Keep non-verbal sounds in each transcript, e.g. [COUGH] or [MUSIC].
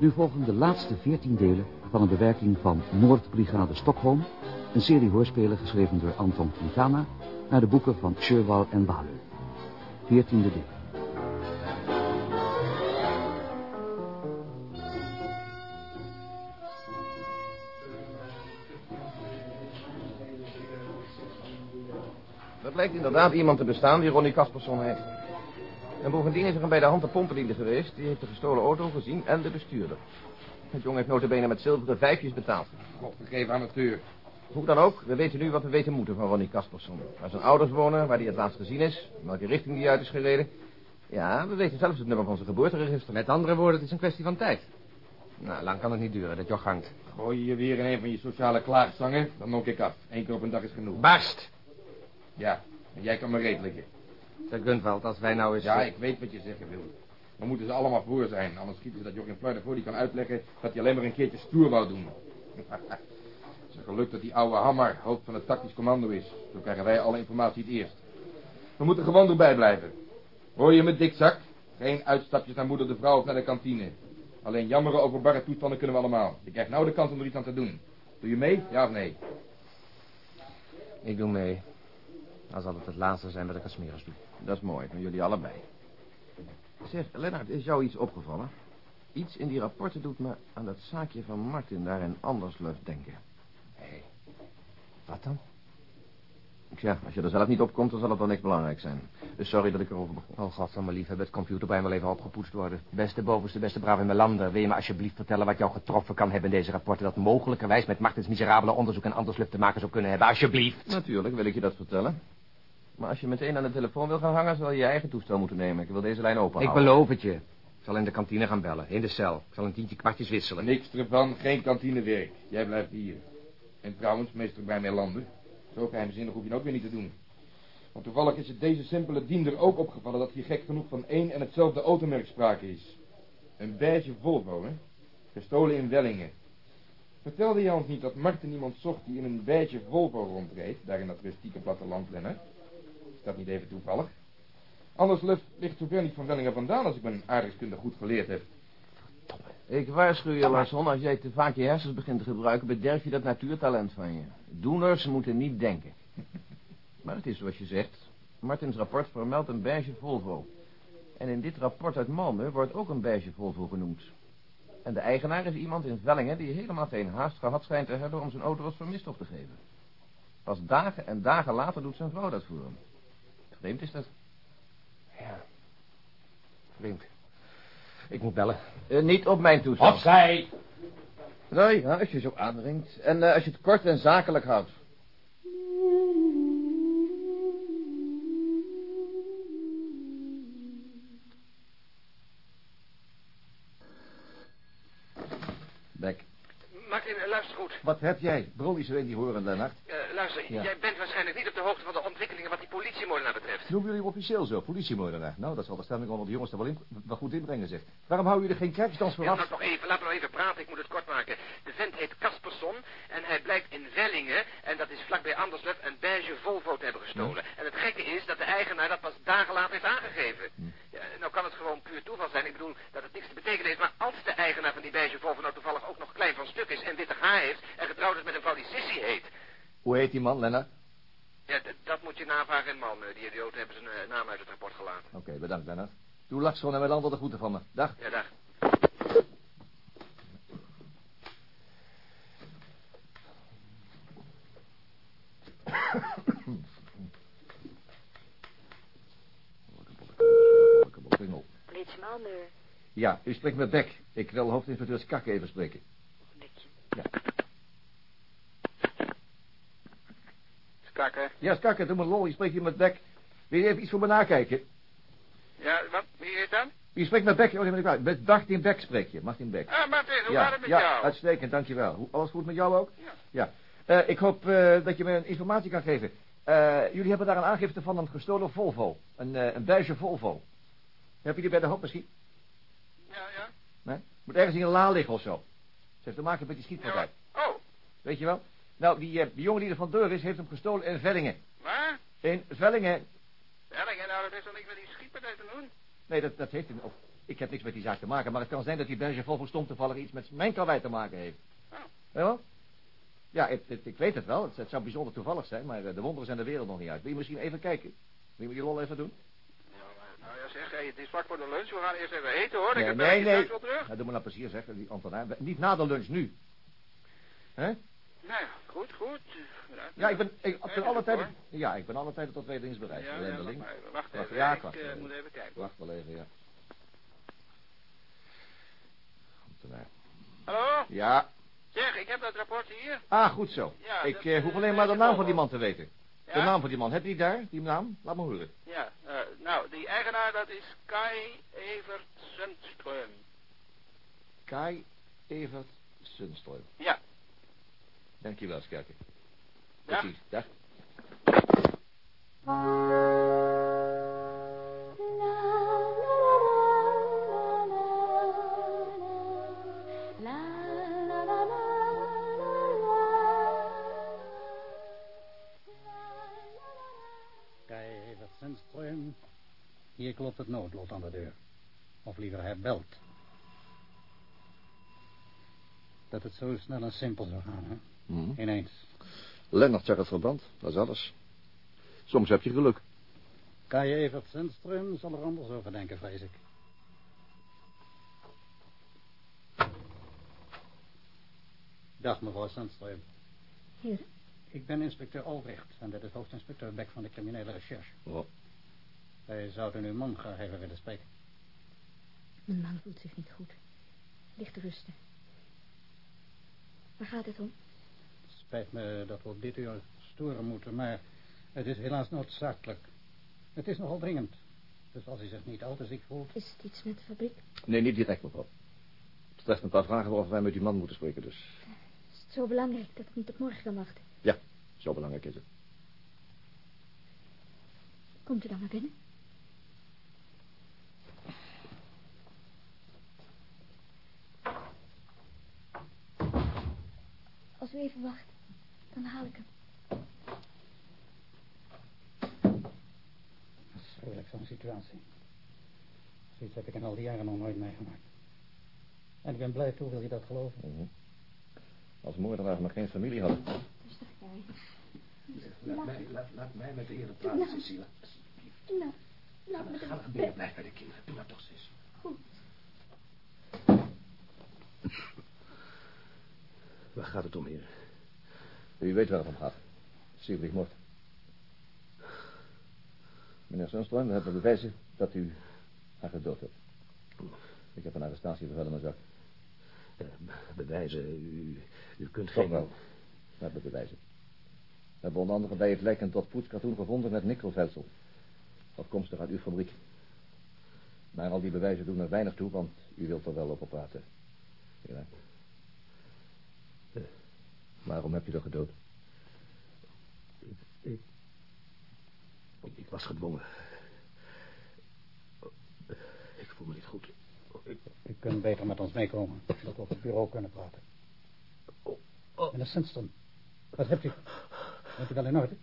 Nu volgen de laatste veertien delen van een bewerking van Moordbrigade Stockholm, een serie hoorspelen geschreven door Anton Quintana, naar de boeken van Sherwal en Wahleu. Veertiende deel. Er blijkt inderdaad iemand te bestaan die Ronnie Casperson heet. En bovendien is er een bij de hand de pompendiende geweest. Die heeft de gestolen auto gezien en de bestuurder. Het jongen heeft notabene met zilveren vijfjes betaald. Godgegeven amateur. Hoe dan ook, we weten nu wat we weten moeten van Ronnie Casperson. Waar zijn ouders wonen, waar hij het laatst gezien is, in welke richting hij uit is gereden. Ja, we weten zelfs het nummer van zijn geboorteregister. Met andere woorden, het is een kwestie van tijd. Nou, lang kan het niet duren, dat joch hangt. Gooi je weer in een van je sociale klaagzangen, dan nok ik af. Eén keer op een dag is genoeg. Barst! Ja, en jij kan me reed Gunvald, als wij nou eens... Ja, ik weet wat je zeggen wil. Dan moeten ze allemaal voor zijn, anders schieten ze dat Joachim Fluiter voor die kan uitleggen dat hij alleen maar een keertje stoer wou doen. [LAUGHS] Het is een geluk dat die oude Hammer hoofd van het tactisch commando is. Zo krijgen wij alle informatie het eerst. We moeten gewoon erbij blijven. Hoor je me, dikzak? Geen uitstapjes naar moeder de vrouw of naar de kantine. Alleen jammeren over barre toestanden kunnen we allemaal. Je krijgt nou de kans om er iets aan te doen. Doe je mee, ja of nee? Ik doe mee. Dan zal het het laatste zijn wat ik als doe. Dat is mooi, van jullie allebei. Zeg, Lennart, is jou iets opgevallen? Iets in die rapporten doet me aan dat zaakje van Martin daar in Andersluf denken. Hé, wat dan? Tja, als je er zelf niet op komt, dan zal het wel niks belangrijk zijn. Dus sorry dat ik erover begon. Oh, god van mijn lief, het computerbrein wel even opgepoetst worden. Beste bovenste, beste brave Melander, wil je me alsjeblieft vertellen wat jou getroffen kan hebben in deze rapporten... dat mogelijkerwijs met Martins miserabele onderzoek en Andersluf te maken zou kunnen hebben, alsjeblieft? Natuurlijk wil ik je dat vertellen. Maar als je meteen aan de telefoon wil gaan hangen, zal je je eigen toestel moeten nemen. Ik wil deze lijn open Ik beloof het je. Ik zal in de kantine gaan bellen, in de cel. Ik zal een tientje kwartjes wisselen. Niks ervan, geen kantinewerk. Jij blijft hier. En trouwens, meester bij Melander. Zo geheimzinnig hoef je het ook weer niet te doen. Want toevallig is het deze simpele diender ook opgevallen... dat hier gek genoeg van één en hetzelfde automerk sprake is. Een beige Volvo, hè? Gestolen in Wellingen. Vertelde je ons niet dat Martin iemand zocht die in een beige Volvo rondreed... daar in dat rustieke platteland, Lennart? Is dat niet even toevallig? Anders ligt zover niet van Wellingen vandaan... als ik mijn aardrijkskunde goed geleerd heb. Ik waarschuw je, Larsson, als jij te vaak je hersens begint te gebruiken... bederf je dat natuurtalent van je. Doeners moeten niet denken. [LAUGHS] Maar het is zoals je zegt. Martins rapport vermeldt een beige Volvo. En in dit rapport uit Malmö wordt ook een beige Volvo genoemd. En de eigenaar is iemand in Vellingen... die helemaal geen haast gehad schijnt te hebben... om zijn auto als vermist op te geven. Pas dagen en dagen later doet zijn vrouw dat voor hem. Vreemd is dat. Ja, vreemd. Ik moet bellen. Eh, niet op mijn toestel. Opzij! Nee, ja, als je zo aandringt. En eh, als je het kort en zakelijk houdt. Bek, Martin, luister goed. wat heb jij? Brol die zo in die horen, Lennart. Eh, luister, Ja. jij bent waarschijnlijk niet op de hoogte van de ontwikkelingen wat die politiemoordenaar betreft. Noemen jullie hem officieel zo, politiemoordenaar? Nou, dat zal de stemming onder de jongens er wel, in, wel goed inbrengen, zeg. Waarom houden jullie er geen krijgsdans voor Ja, af? laat, nog even, laat nog even praten, ik moet het kort maken. De vent heet Casperson en hij blijkt in Wellingen, en dat is vlakbij Anderslef, een beige Volvo te hebben gestolen. En het gekke is dat de eigenaar dat pas dagen later heeft aangegeven. Ja, nou kan het gewoon puur toeval zijn, ik bedoel dat het niks te betekenen heeft, maar als de eigenaar van die beige Volvo nou toevallig ook nog klein van stuk is en witte haar heeft en getrouwd is met een vrouw die Sissy heet, Hoe heet die man, Lennart? ja, dat moet je navragen in Malmö. Die idioten hebben zijn eh, naam uit het rapport gelaten. Oké, bedankt, Lennart. Doe Larsson en met andere de groeten van me. Dag. Ja, dag. Ja, u spreekt met Beck. Ik wil hoofdinspecteur Skak even spreken. Bekje. Ja, Skakke, doe maar lol. Je spreekt hier met Beck. Wil je even iets voor me nakijken? Ja, wat? Wie is dan? U spreekt met Beck. Oh, nee, ben. Met Martin Beck spreek je. Martin Beck. Ah, Martin, hoe ja, gaat het met ja, jou? uitstekend, dankjewel. Alles goed met jou ook? Ja. Ja. Eh, ik hoop eh, dat je me informatie kan geven. Eh, jullie hebben daar een aangifte van een gestolen Volvo. Een, een beige Volvo. Heb je die bij de hoop misschien? Ja, ja. Nee? Moet ergens in een la liggen of zo. Ze heeft te maken met die schietpartij. Ja, Oh, Weet je wel? Nou, die, eh, die jongen die er vandoor is, heeft hem gestolen in Vellingen. waar? In Vellingen. Wellingen, nou, dat heeft toch niks met die schietpartij te doen? Nee, dat, dat heeft hij... Ik heb niks met die zaak te maken, maar het kan zijn dat die Belge Volvo stom toevallig iets met mijn karwei te maken heeft. Oh. Ja? Ja, ik, weet het wel. Het, het zou bijzonder toevallig zijn, maar eh, de wonderen zijn de wereld nog niet uit. Wil je misschien even kijken? Wil je die lol even doen? Nou ja, zeg, het is vlak voor de lunch. We gaan eerst even eten, hoor. Nee, ik heb nee, nee, wel terug. Doe maar nou plezier, zeg, die Antonin. Niet na de lunch, nu. Hè? Nou ja, goed, goed. Ja, ik ben, ik, ben alle tijden... Ja, ik ben alle tijden tot wederdienstbereid. Ja, ja, wacht. Wacht even. ja, ik wacht eh, moet even kijken. Wacht wel even, ja. Antonin. Hallo? Ja. Zeg, ik heb dat rapport hier. Ah, goed zo. Ja, ik dat, eh, eh, hoef alleen maar de naam van die man te weten. Ja? De naam van die man. Heb je die daar, die naam? Laat me horen. Ja, eh, nou, die eigenaar, dat is Kai Evert Sundström. Kai Evert Sunström. Ja. Dankjewel, Skerke. Dag. Precies, dag. Hier klopt het noodlot aan de deur. Of liever, hij belt. Dat het zo snel en simpel zou gaan, hè? Mhm. Ineens. Lennart zag het verband, dat is alles. Soms heb je geluk. Kai Evert Sandström zal er anders over denken, vrees ik. Dag, mevrouw Sandström. Hier, Ik ben inspecteur Albrecht en dit is hoofdinspecteur Beck van de criminele recherche. Oh. Wij zouden uw man graag even willen spreken. mijn man voelt zich niet goed. Ligt te rusten. Waar gaat het om? Spijt me dat we op dit uur storen moeten, maar het is helaas noodzakelijk. Het is nogal dringend. Dus als u zich niet al te ziek voelt... Is het iets met de fabriek? Nee, niet direct, mevrouw. Het treft een paar vragen waarover wij met uw man moeten spreken, dus... Is het zo belangrijk dat ik niet op morgen kan wachten? Ja, zo belangrijk is het. Komt u dan maar binnen? Als u even wacht, dan haal ik hem. Afschuwelijk zo'n situatie. Zoiets heb ik in al die jaren nog nooit meegemaakt. En ik ben blij toe, wil je dat geloven? Mhm. Als moordenaars maar geen familie hadden. Rustig, Kai. Laat mij, laat, laat mij met de heren praten, Cecile. Nou, laat me Ga naar de... binnen, blijf bij de kinderen. Doe dat toch, zus. Goed. Waar gaat het om, heer? U weet waar het om gaat. Siegfried. Meneer Sundström, we hebben bewijzen dat u haar gedood hebt. Ik heb een arrestatiebevel in mijn zak. bewijzen? U, u kunt geen... wel. We hebben bewijzen. We hebben onder andere bij het lijk een tot poetskartoen gevonden met nikkelvelsel. Afkomstig uit uw fabriek. Maar al die bewijzen doen er weinig toe, want u wilt er wel over praten. Ja. Waarom heb je er gedood? Ik, ik, ik was gedwongen. Ik voel me niet goed. Ik, U kunt beter met ons meekomen, dat we op het bureau kunnen praten. oh. Meneer Sandström, wat hebt u? Bent u wel in orde?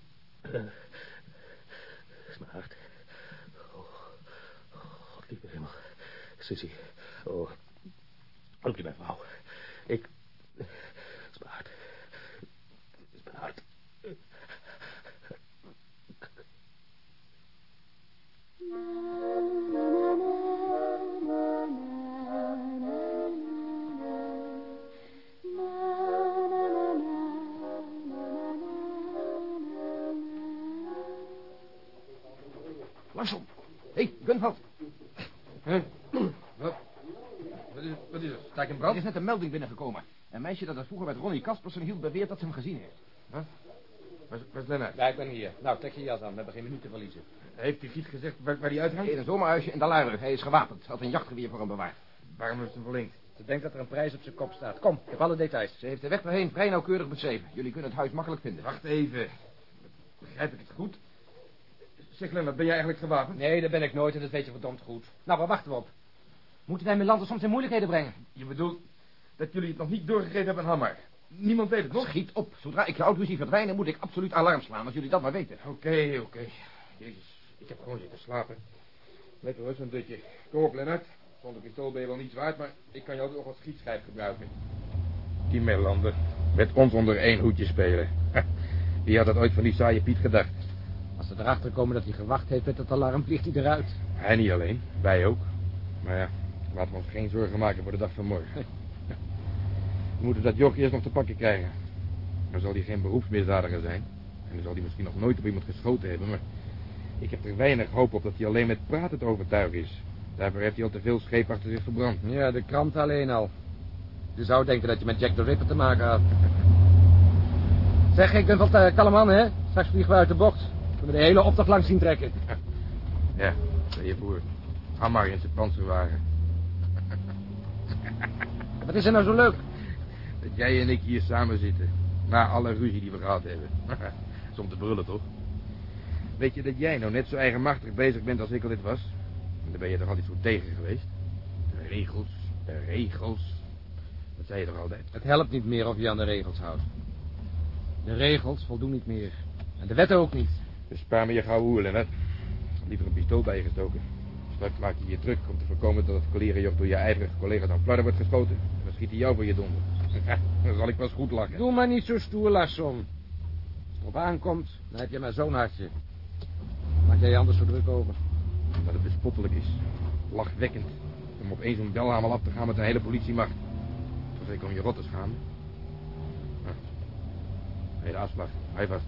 is mijn hart. Oh, oh, God lieve hemel. Sissy. Oh, je mijn vrouw. Ik... Het is mijn hart. Het is mijn hart. Larsson. Hé, hey, Gunvald. Huh? Wat? Wat is, wat is er? Sta ik in Er brand? is net een melding binnengekomen. Een meisje dat het vroeger met Ronnie Kaspersen hield beweert dat ze hem gezien heeft. Wat? Waar, is- waar is Lennart? Ja, ik ben hier. Nou, trek je jas aan. We hebben geen minuut te verliezen. Heeft hij niet gezegd waar, waar hij uithangt? In een zomerhuisje in de Luiren. Hij is gewapend. Had een jachtgeweer voor hem bewaard. Waarom heeft ze hem verlinkt? Ze denkt dat er een prijs op zijn kop staat. Kom, ik heb alle details. Ze heeft de weg erheen vrij nauwkeurig beschreven. Jullie kunnen het huis makkelijk vinden. Wacht even. Begrijp ik het goed? Zeg Lennart, ben jij eigenlijk gewapend? Nee, dat ben ik nooit en dat weet je verdomd goed. Nou, waar wachten we op? Moeten wij Melander soms in moeilijkheden brengen? Je bedoelt dat jullie het nog niet doorgegeven hebben aan Hammer. Niemand weet het nog? Schiet op. Zodra ik de auto zie verdwijnen, moet ik absoluut alarm slaan. Als jullie dat maar weten. Oké, oké. Jezus, ik heb gewoon zitten slapen. Lekker hoor, zo'n dutje. Kom op, Lennart. Zonder pistool ben je wel niets waard, maar ik kan je ook nog als schietschijf gebruiken. Die Melander. Met ons onder één hoedje spelen. [LAUGHS] Wie had dat ooit van die saaie Piet gedacht? Als ze erachter komen dat hij gewacht heeft met het alarm, vliegt hij eruit. Hij niet alleen, wij ook. Maar ja, laten we ons geen zorgen maken voor de dag van morgen. [LAUGHS] We moeten dat joch eerst nog te pakken krijgen. Dan zal hij geen beroepsmisdadiger zijn. En dan zal hij misschien nog nooit op iemand geschoten hebben, maar... Ik heb er weinig hoop op dat hij alleen met praten te overtuigen is. Daarvoor heeft hij al te veel scheep achter zich verbrand. Ja, de krant alleen al. Je zou denken dat je met Jack the Ripper te maken had. Zeg, ik ben van de kalme man, hè? Straks vliegen we uit de bocht. Kunnen we de hele optocht langs zien trekken. [LAUGHS] Ja, je. Ga maar in zijn panzerwagen. Wat is er nou zo leuk? Dat jij en ik hier samen zitten. Na alle ruzie die we gehad hebben. [LAUGHS] Soms te brullen, toch? Weet je dat jij nou net zo eigenmachtig bezig bent als ik al dit was? En daar ben je toch altijd zo tegen geweest? De regels, de regels. Dat zei je toch altijd? Het helpt niet meer of je aan de regels houdt. De regels voldoen niet meer. En de wetten ook niet. Dus spaar me je gauw hoer, Lennart. Liever een pistool bij je gestoken. Straks maak je je druk om te voorkomen dat het kolerenjoch door je ijverige collega's aan flarden wordt geschoten. En dan schiet hij jou voor je donder. Dan zal ik pas goed lachen. Doe maar niet zo stoer, Larsson. Als het erop aankomt, dan heb je maar zo'n hartje. Maak jij je anders zo druk over. Dat het bespottelijk is. Lachwekkend. Om op één zo'n belhamel af te gaan met een hele politiemacht. Toch zeker om je rot te schamen. Nou, Hé, de afslag. Hij vast.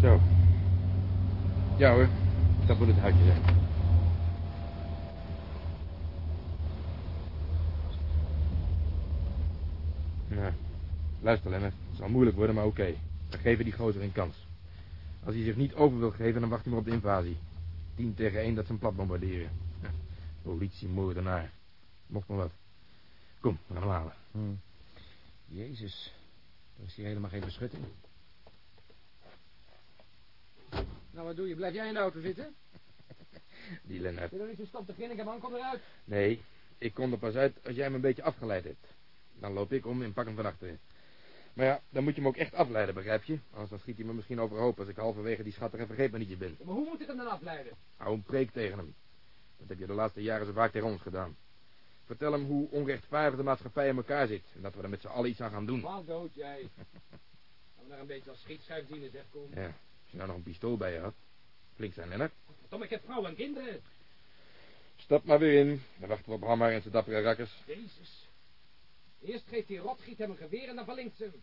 Zo. Ja hoor, dat moet het huisje zijn. Nou, luister Lennart. Het zal moeilijk worden, maar oké. We geven die gozer een kans. Als hij zich niet over wil geven, dan wacht hij maar op de invasie. Tien tegen één dat ze hem plat bombarderen. Ja, Politie, moordenaar. Mocht maar wat. Kom, we gaan hem halen. Jezus, er is hier helemaal geen beschutting. Nou, wat doe je? Blijf jij in de auto zitten? [LAUGHS] Die Lennart. Er niet zo stap te beginnen? man, kom eruit. Nee, ik kom er pas uit als jij hem een beetje afgeleid hebt. Dan loop ik om en pak hem van achteren. Maar ja, dan moet je hem ook echt afleiden, begrijp je? Anders dan schiet hij me misschien overhoop als ik halverwege die schattige vergeetmanietje ben. Maar hoe moet ik hem dan afleiden? Hou een preek tegen hem. Dat heb je de laatste jaren zo vaak tegen ons gedaan. Vertel hem hoe onrechtvaardig de maatschappij in elkaar zit. En dat we er met z'n allen iets aan gaan doen. Waar dood jij? [LAUGHS] Gaan we daar een beetje als schietschijf dienen, zeg, kom. Ja, als je nou nog een pistool bij je had. Flink zijn, Lennart. Tom, ik heb vrouw en kinderen. Stap maar weer in. Dan wachten we op Hammer en zijn dappere rakkers. Jezus. Eerst geeft die rotgiet hem een geweer en dan verlinkt ze hem. En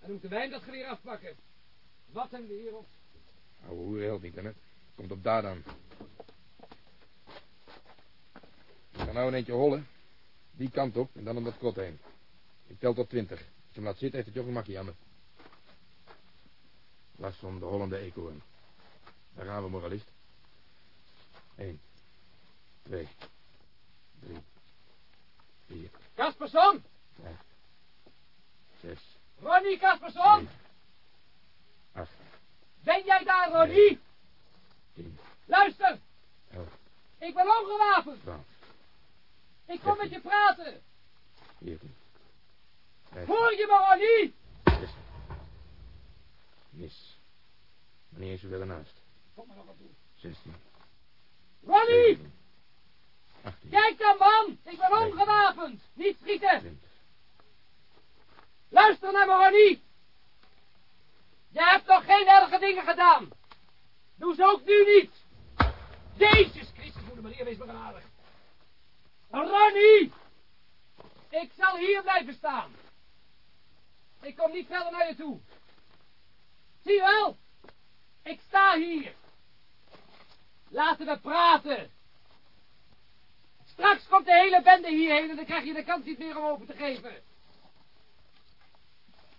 dan moeten wij hem dat geweer afpakken. Wat een wereld. Oude hoer helpt niet, Lennart. Komt op daar dan. Ik ga nou een eentje hollen. Die kant op en dan om dat krot heen. Ik tel tot twintig. Als je hem laat zitten, heeft het joch een makkie aan me. Larsson, de Hollande eekhoorn. Daar gaan we, moralist. Eén. Twee. Drie. Vier. Kasperson! Zes. Ronnie Kasperson! Acht. Ben jij daar, Ronnie? Tien. Luister! Elf. Ik ben ongewapend. Twaalf. Ik kom met je praten. Veertien. Hoor je me, Ronnie? Zestien. Mis. Maar niet eens zo ernaast. Kom maar nog wat doen. Zestien. Ronnie! Kijk dan, man! Ik ben ongewapend! Niet schieten! Luister naar me, Ronnie! Je hebt nog geen erge dingen gedaan! Doe ze ook nu niet! Jezus Christus, moeder Maria, wees me genadig! Ronnie! Ik zal hier blijven staan. Ik kom niet verder naar je toe. Zie je wel? Ik sta hier. Laten we praten. Straks komt de hele bende hierheen en dan krijg je de kans niet meer om over te geven.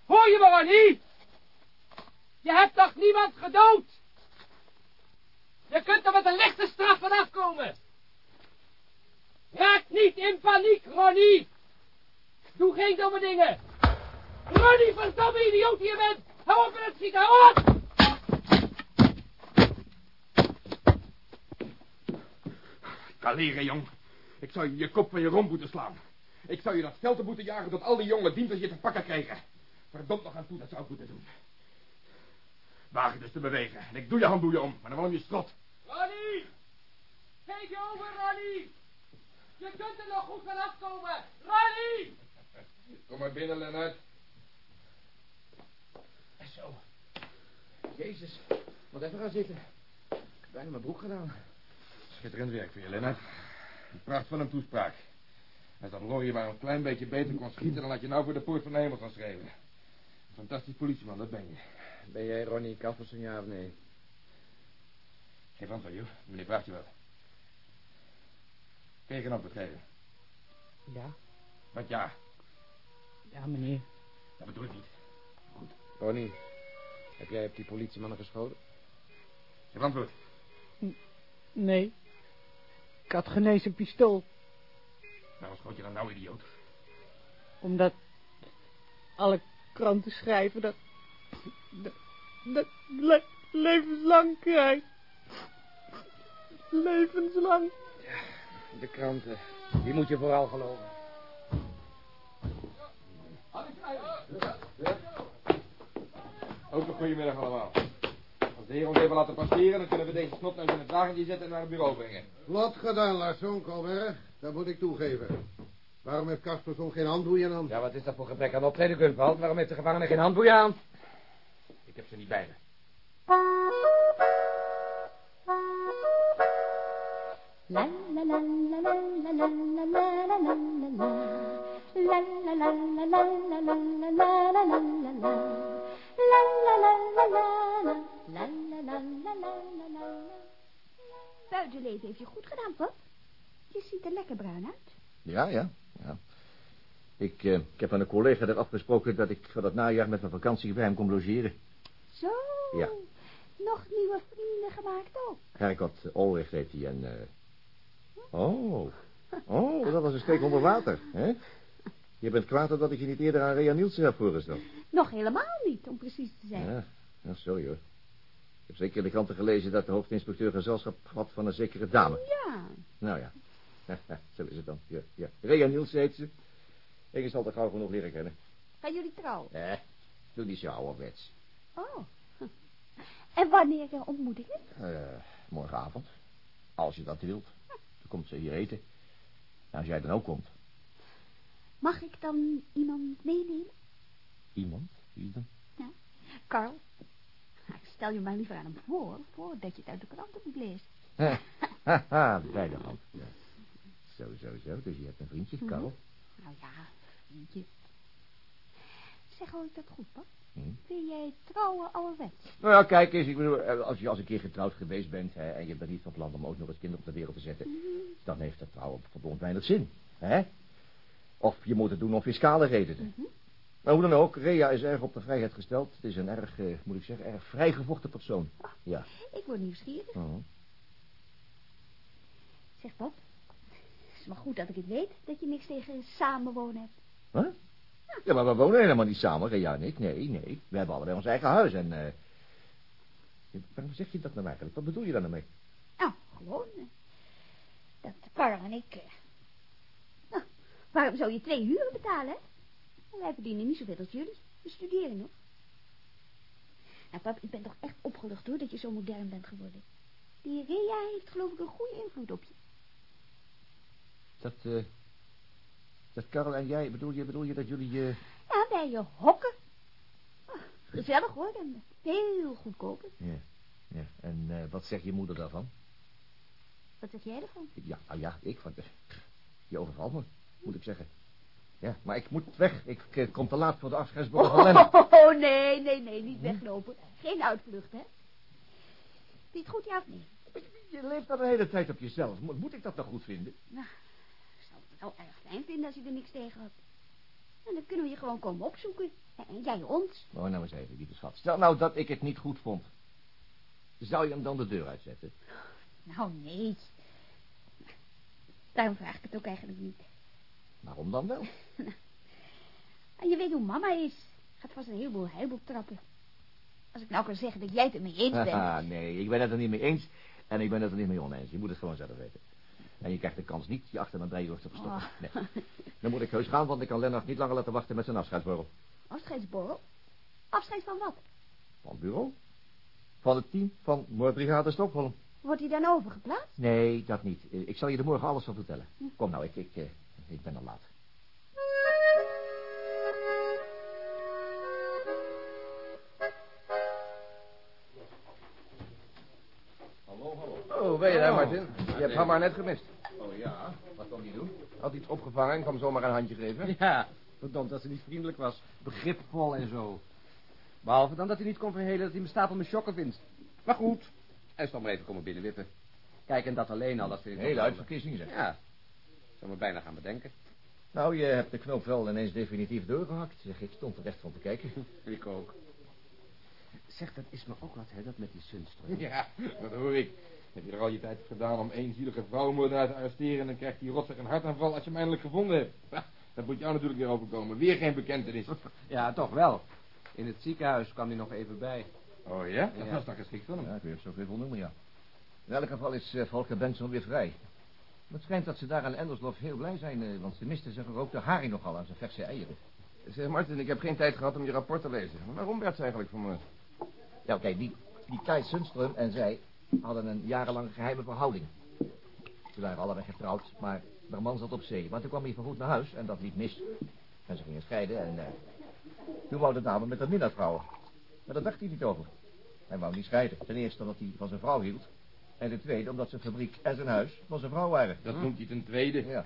Hoor je me, Ronnie? Je hebt toch niemand gedood? Je kunt er met een lichte straf van afkomen. Raak niet in paniek, Ronnie. Doe geen domme dingen. Ronnie, verdomme idioot die je bent. Hou op met het schieten, hou op! Kaleren, jong. Ik zou je kop van je romp moeten slaan. Ik zou je dat veld te moeten jagen tot al die jonge dienters je te pakken krijgen. Verdomd nog aan toe, dat zou ik moeten doen. Waag je dus te bewegen. En ik doe je handboeien om, maar dan wel om je strot. Ronnie! Geef je over, Ronnie! Je kunt er nog goed van afkomen! Ronnie! [LAUGHS] Kom maar binnen, Lennart. Zo. Jezus. Wat even gaan zitten. Ik heb bijna mijn broek gedaan. Schitterend werk voor je, Lennart. Een pracht van een toespraak. Als dat lorry maar een klein beetje beter kon schieten... dan had je nou voor de poort van de hemel gaan schreeuwen. Fantastisch politieman, dat ben je. Ben jij Ronnie Kafferson, ja of nee? Geef antwoord, joh. Meneer vraagt je wel. Kun je geen antwoord geven? Ja, Wat ja? ja meneer. Dat bedoel ik niet. Ronnie, heb jij op die politiemannen geschoten? Geef antwoord. Nee. Ik had geen eens een pistool. Waarom schoot je dan nou, idioot? Omdat alle kranten schrijven dat... dat, dat le- levenslang krijgt. Levenslang. De kranten. Die moet je vooral geloven. Ook een goedemiddag allemaal. Als de heer ons even laten passeren... dan kunnen we deze snotneus in het wagentje zetten en naar het bureau brengen. Vlot gedaan, Larsson, Colberg. Dat moet ik toegeven. Waarom heeft zo geen handboeien aan? Ja, wat is dat voor gebrek aan optreden, Gunvald? Waarom heeft de gevangene geen handboeien aan? Ik heb ze niet bij me. Buitenleven heeft je goed gedaan, pap. Je ziet er lekker bruin uit. Ja, ja ja. Ik, eh, ik heb aan een collega er afgesproken dat ik van dat najaar met mijn vakantie bij hem kom logeren. Zo. Ja. Nog nieuwe vrienden gemaakt ook. Herkot Olrecht heet hij en... eh, Oh, [LAUGHS] oh, dat was een steek onder water, hè? Je bent kwaad dat ik je niet eerder aan Rea Nielsen heb voorgesteld. Nog helemaal niet, om precies te zijn. Ja, ja, sorry hoor. Ik heb zeker in de kranten gelezen dat de hoofdinspecteur gezelschap had van een zekere dame. Ja. Nou ja, [LAUGHS] zo is het dan. Ja, ja. Rea Nielsen heet ze. Ik zal haar gauw genoeg leren kennen. Gaan jullie trouwen? Eh, doe niet zo ouderwets. Oh. [LAUGHS] En wanneer eh, ontmoetingen? Eh, morgenavond. Als je dat wilt. Dan komt ze hier eten. En als jij dan ook komt. Mag ik dan iemand meenemen? Iemand? Wie dan? Carl? Nou, Stel je maar liever aan hem voor, voordat je het uit de kranten moet lezen. Haha, [LAUGHS] bij de hand. Ja. Zo, zo, zo. Dus je hebt een vriendje, Karel. Nou ja, vriendje. Zeg, hoor ik dat goed, pap? Hm. Vind jij trouwen ouderwets? Nou ja, kijk eens. Ik bedoel, eh, als je als een keer getrouwd geweest bent... Hè, en je bent niet van plan om ook nog eens kinderen op de wereld te zetten... dan heeft dat trouwen verbond weinig zin. Hè? Of je moet het doen om fiscale redenen. Maar hoe dan ook, Rea is erg op de vrijheid gesteld. Het is een erg, eh, moet ik zeggen, erg vrijgevochten persoon. Ja. Ik word nieuwsgierig. Zeg, pap. Maar goed dat ik het weet, dat je niks tegen samenwonen hebt. Huh? Ja, maar we wonen helemaal niet samen, Rea en ik. Nee, nee. We hebben allebei ons eigen huis en... eh, Waarom zeg je dat nou eigenlijk? Wat bedoel je daar nou mee? Nou, gewoon. eh, Dat Carl en ik... eh, Nou, waarom zou je twee huren betalen, hè? Wij verdienen niet zoveel als jullie. We studeren nog. Nou, pap, ik ben toch echt opgelucht, hoor, dat je zo modern bent geworden. Die Rea heeft geloof ik een goede invloed op je. Dat, eh... Dat Karel en jij, bedoel je, bedoel je dat jullie... eh Ja, bij je hokken. Gezellig, hoor. En heel goedkoop. Ja, ja. En eh, wat zegt je moeder daarvan? Wat zeg jij ervan? Ja, nou ja, ik van... Je overvalt me, moet ik zeggen. Ja, maar ik moet weg. Ik eh, kom te laat voor de afscheidsborrel van Lennart. Oh, nee, nee, nee, niet weglopen. Geen uitvlucht, hè? Vind je het goed, ja of nee? Je leeft dan de hele tijd op jezelf. Moet, ik dat dan goed vinden? Nou, zou wel erg fijn vinden als je er niks tegen had. En dan kunnen we je gewoon komen opzoeken. En jij ons. Oh, nou eens even, lieve schat. Stel nou dat ik het niet goed vond. Zou je hem dan de deur uitzetten? Nou, nee. Daarom vraag ik het ook eigenlijk niet. Waarom dan wel? [LAUGHS] En je weet hoe mama is. Gaat vast een heleboel heibel trappen. Als ik nou kan zeggen dat jij het ermee eens bent. Haha, [LAUGHS] nee, ik ben het er niet mee eens. En ik ben het er niet mee oneens. Je moet het gewoon zelf weten. En je krijgt de kans niet je achter mijn driehoofd te verstoppen. Oh. Nee. Dan moet ik heus gaan, want ik kan Lennart niet langer laten wachten met zijn afscheidsborrel. Afscheidsborrel? Afscheid van wat? Van het bureau. Van het team van Moordbrigade Stockholm. Wordt hij dan overgeplaatst? Nee, dat niet. Eh, Ik zal je er morgen alles van vertellen. Kom nou, ik, ik, eh, ik ben al laat. Oh, ben je daar, Martin? Je hebt Hammer net gemist. Oh ja? Wat kwam die doen? Had iets opgevangen en kwam zomaar een handje geven. Ja, verdomd dat ze niet vriendelijk was. Begripvol en zo. Behalve dan dat hij niet kon verhelen dat hij me stapel met chokken vindt. Maar goed, hij is toch maar even komen binnenwippen. Kijk, en dat alleen al, dat vind ik Hele uitverkiezing, zeg. Ja, zou me bijna gaan bedenken. Nou, je hebt de knoop wel ineens definitief doorgehakt. Zeg, ik stond er echt van te kijken. [LAUGHS] Ik ook. Zeg, dat is me ook wat, hè, dat met die Sunström. Ja, dat hoor ik. Heb je er al je tijd gedaan om één zielige vrouwenmoordenaar te arresteren... en dan krijgt die rotzak een hartaanval als je hem eindelijk gevonden hebt. Dat moet jou natuurlijk weer overkomen. Weer geen bekentenis. [LAUGHS] Ja, toch wel. In het ziekenhuis kwam hij nog even bij. Oh ja? Dat Ja. was dan geschikt van hem. Ja, ik weet het zoveel van noemen, ja. In elk geval is uh, Volker Benson weer vrij. Maar het schijnt dat ze daar aan Enderslof heel blij zijn, eh, want ze misten zijn gerookte haring nogal aan zijn verse eieren. Zeg, Martin, ik heb geen tijd gehad om je rapport te lezen. Waarom werd ze eigenlijk vermoord? Ja, oké, die, die Kai Sundström en zij hadden een jarenlange geheime verhouding. Ze waren allebei getrouwd, maar de man zat op zee. Maar toen kwam hij voorgoed naar huis en dat liep mis. En ze gingen scheiden en... eh, toen wou de dame met een minnaarsvrouw. Maar daar dacht hij niet over. Hij wou niet scheiden. Ten eerste omdat hij van zijn vrouw hield. En ten tweede omdat zijn fabriek en zijn huis van zijn vrouw waren. Dat noemt hij ten tweede. Ja.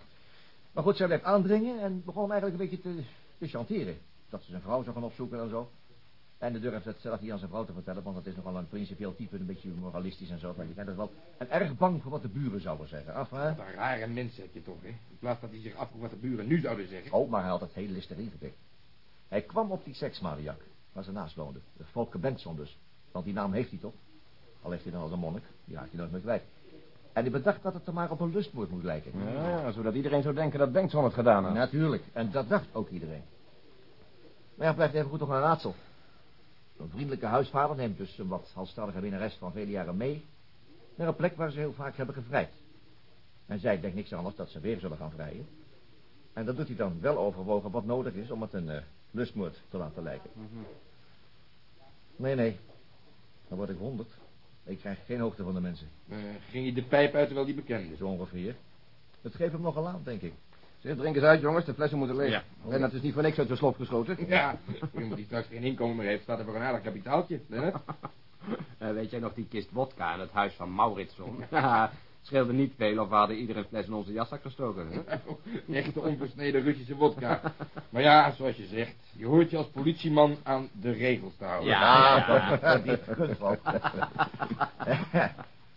Maar goed, zij bleef aandringen en begon eigenlijk een beetje te, te chanteren. Dat ze zijn vrouw zou gaan opzoeken en zo. En hij durfde het zelf niet aan zijn vrouw te vertellen, want dat is nogal een principieel type, een beetje moralistisch en zo. Maar je kent het wel. En erg bang voor wat de buren zouden zeggen. Af, hè? Wat een rare mens heb je toch, hè? In plaats dat hij zich afvroeg wat de buren nu zouden zeggen. Oh, maar hij had het hele list erin gepikt. Hij kwam op die seksmaniak, waar ze naast woonde. De Volker Benson dus. Want die naam heeft hij toch? Al heeft hij dan als een monnik, die raakt hij nooit meer kwijt. En hij bedacht dat het er maar op een lustmoord moet lijken. Ja, ja, zodat iedereen zou denken dat Bengtson het gedaan had. Natuurlijk, en dat dacht ook iedereen. Maar ja, blijft even goed nog een raadsel. Een vriendelijke huisvader neemt dus een wat halstarrige winnares van vele jaren mee... naar een plek waar ze heel vaak hebben gevrijd. En zij denkt niks anders dat ze weer zullen gaan vrijen. En dat doet hij dan wel overwogen wat nodig is om het een eh, lustmoord te laten lijken. Nee, nee. Dan word ik honderd. Ik krijg geen hoogte van de mensen. Eh, ging hij de pijp uit terwijl hij bekend is? Zo ongeveer. Het geeft hem nogal aan, denk ik. Zeg, drink eens uit, jongens. De flessen moeten leeg. Ja. Lennart is niet voor niks uit zijn slop geschoten. Ja, [LAUGHS] iemand die straks geen inkomen meer heeft, staat er voor een aardig kapitaaltje. Lennart? [LAUGHS] Eh, weet jij nog die kist wodka in het huis van Mauritsson? [LAUGHS] Ja, scheelde niet veel of we hadden iedere fles in onze jaszak gestoken. Hè? Echte onversneden Russische wodka. Maar ja, zoals je zegt, je hoort je als politieman aan de regels te houden. Ja, ja. die gunt wel.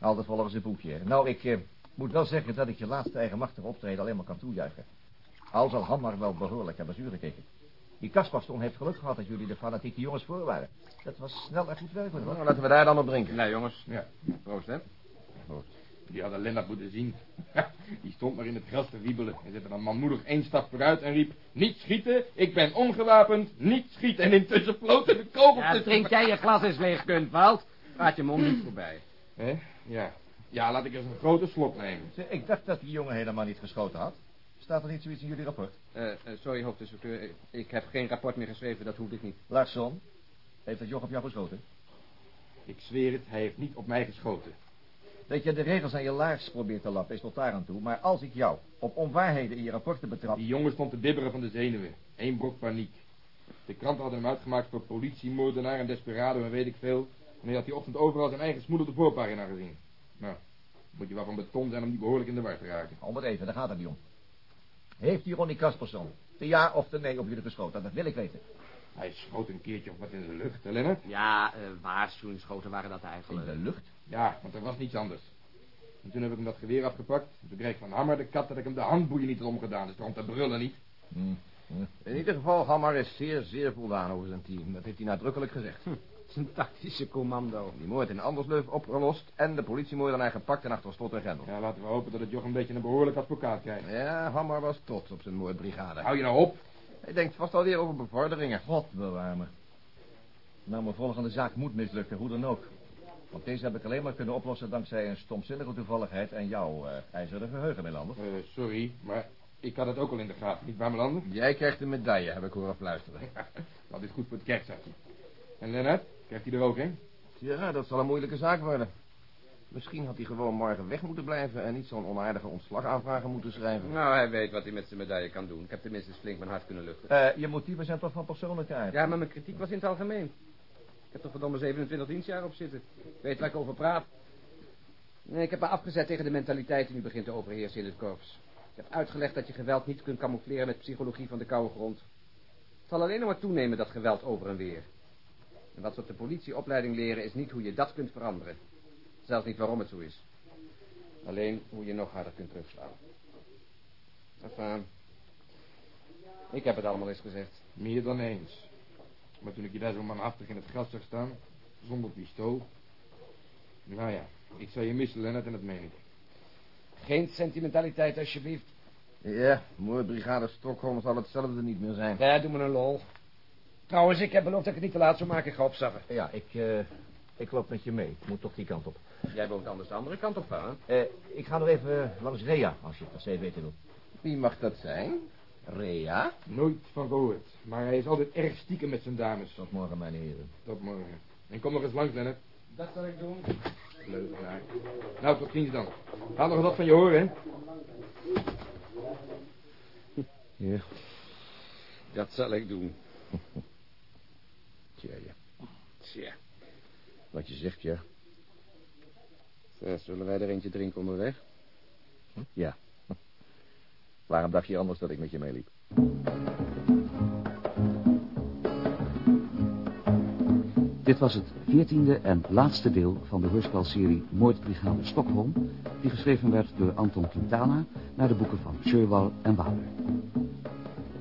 Altijd volgens een boekje. Nou, ik eh, moet wel zeggen dat ik je laatste eigenmachtige optreden alleen maar kan toejuichen. Al zal Hammar wel behoorlijk hebben zuur gekeken. Die Kasparston heeft geluk gehad dat jullie de fanatieke jongens voor waren. Dat was snel en goed werk, hoor. Nou, laten we daar dan op drinken. Nee, jongens. Ja. Proost, hè? Die hadden Lennart moeten zien. Die stond maar in het gras te wiebelen. En zette dan manmoedig één stap vooruit en riep... Niet schieten, ik ben ongewapend, niet schieten. En intussen floten de kogels Ja, tussen- drink jij je glas eens leeg, kunt, Wout. Praat je mond niet voorbij. Hè? Ja. Ja, laat ik eens een grote slok nemen. Zeg, Ik dacht dat die jongen helemaal niet geschoten had. Staat er niet zoiets in jullie rapport? Eh, eh, sorry, hoofdinspecteur. Ik- Ik heb geen rapport meer geschreven, dat hoef ik niet. Larsson, heeft dat joch op jou geschoten? Ik zweer het, hij heeft niet op mij geschoten. Dat je de regels aan je laars probeert te lappen is tot daar aan toe. Maar als ik jou op onwaarheden in je rapporten betrap... Die jongen stond te bibberen van de zenuwen. Eén brok paniek. De kranten hadden hem uitgemaakt voor politiemoordenaar en desperado en weet ik veel. En hij had die ochtend overal zijn eigen smoel op de voorpagina gezien. Nou, moet je wel van beton zijn om die behoorlijk in de war te raken. Om het even, daar gaat het niet om. Heeft die Ronnie Kasperson de ja of de nee op jullie geschoten? Dat wil ik weten. Hij schoot een keertje of wat in de lucht, hè, Lennart? Ja, eh waarschuwingsschoten waren dat In eigenlijk. de lucht? Ja, want er was niets anders. En toen heb ik hem dat geweer afgepakt. En toen kreeg ik van Hammer de kat dat ik hem de handboeien niet had omgedaan. Dus om te brullen niet. Hm. hm. In ieder geval, Hammar is zeer, zeer voldaan over zijn team. Dat heeft hij nadrukkelijk gezegd. Zijn tactische commando. Die moord in Andersleuf opgelost en de politiemoordenaar gepakt en achter slot en grendel. Ja, laten we hopen dat het joch een beetje een behoorlijk advocaat krijgt. Ja, Hammar was trots op zijn moordbrigade. Hou je nou op? Hij denkt vast alweer over bevorderingen. God bewaar me. Nou, mijn volgende zaak moet mislukken, hoe dan ook. Want deze heb ik alleen maar kunnen oplossen dankzij een stomzinnige toevalligheid en jouw uh, ijzeren geheugen, Melander. Eh, sorry, maar ik had het ook al in de gaten. Niet waar, Melander? Jij krijgt een medaille, heb ik horen fluisteren. [LAUGHS] Dat is goed voor het kerkzakje. En Lennart, krijgt hij er ook een? Ja, dat zal een moeilijke zaak worden. Misschien had hij gewoon morgen weg moeten blijven... en niet zo'n onaardige ontslagaanvragen moeten schrijven. Nou, hij weet wat hij met zijn medaille kan doen. Ik heb tenminste flink mijn hart kunnen luchten. Eh, je motieven zijn toch van persoonlijke aard? Ja, maar mijn kritiek was in het algemeen. Ik heb toch verdomme 27 dienstjaar op zitten. Ik weet waar ik over praat. Nee, ik heb me afgezet tegen de mentaliteit die nu begint te overheersen in het korps. Ik heb uitgelegd dat je geweld niet kunt camoufleren met psychologie van de koude grond. Het zal alleen nog maar toenemen, dat geweld over en weer. En wat ze op de politieopleiding leren is niet hoe je dat kunt veranderen. Zelfs niet waarom het zo is. Alleen hoe je nog harder kunt terugslaan. Enfin, ik heb het allemaal eens gezegd. Meer dan eens. Maar toen ik je daar zo manhaftig in het gras zag staan, zonder pistool... Nou ja, ik zou je missen, Lennart, en dat meen ik. Geen sentimentaliteit, alsjeblieft. Ja, moordbrigade Stockholm zal hetzelfde niet meer zijn. Ja, doe me een lol. Trouwens, ik heb beloofd dat ik het niet te laat zou maken. Ik ga opstappen. Ja, ik, eh, ik loop met je mee. Ik moet toch die kant op. Jij woont anders de andere kant op gaan. Eh, ik ga nog even langs Rea, als je het per se weten wil. Wie mag dat zijn? Rea? Nooit van gehoord. Maar hij is altijd erg stiekem met zijn dames. Tot morgen, mijn heren. Tot morgen. En kom nog eens langs, Lennart. Dat zal ik doen. Leugenaar. Nou, tot ziens dan. Laat nog eens wat van je horen, hè. Ja. Dat zal ik doen. [LAUGHS] Tja, ja. Tja. Wat je zegt, ja. Zeg, zullen wij er eentje drinken onderweg? Ja. [LAUGHS] Waarom dacht je anders dat ik met je meeliep? Dit was het veertiende en laatste deel van de hoorspelserie Moordbrigade Stockholm... die geschreven werd door Anton Quintana naar de boeken van Sjöwal en Waler.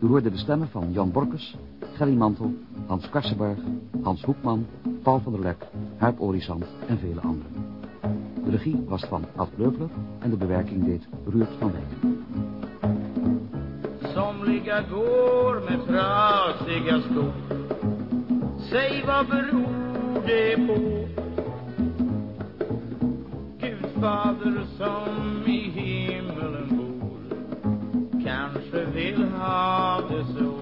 U hoorde de stemmen van Jan Borkes, Gerry Mantel, Hans Karsenberg, Hans Hoekman, Paul van der Lek, Huip Orisant en vele anderen. De regie was van Ad Leupler en de bewerking deed Ruurt van Wijk. Somliga går med trasiga skor Säg vad beror det på? Gud fader som vill ha det så.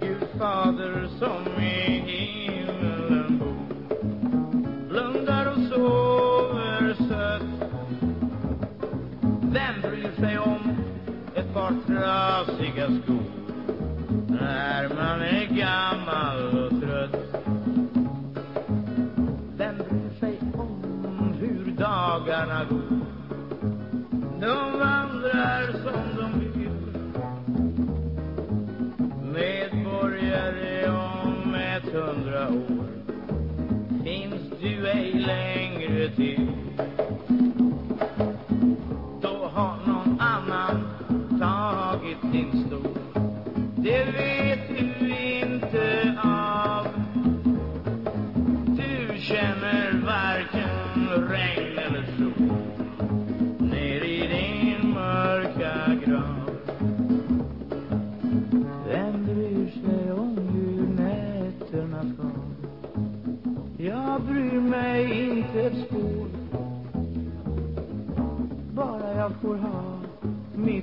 Gud fader som i himmelen bor. Blundar och sover sött. Vem bryr sig om ett par trasiga skor? När man är gammal Längre till.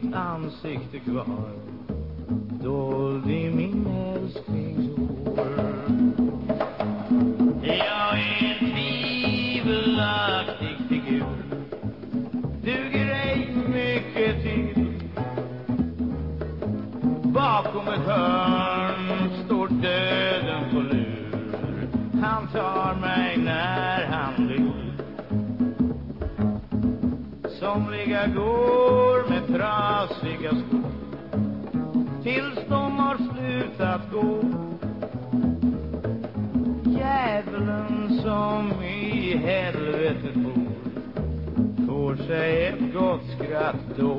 Mitt ansikte kvar. Dold i min älsklings år Jag är en tvivelaktig figur. Duger ej mycket till. Bakom ett hörn står döden på lur. Han tar mig när han vill. Somliga går trasiga skor tills de har slutat gå. Djävulen som i helvetet bor får sig ett gott skratt då.